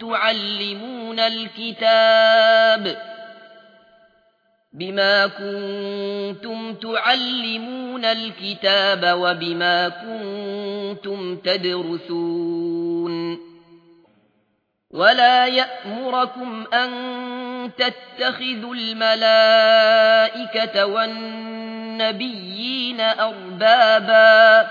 تعلمون الكتاب بما كنتم تعلمون الكتاب وبما كنتم تدرسون ولا يأمركم أن تتخذوا الملائكة والنبيين أربابا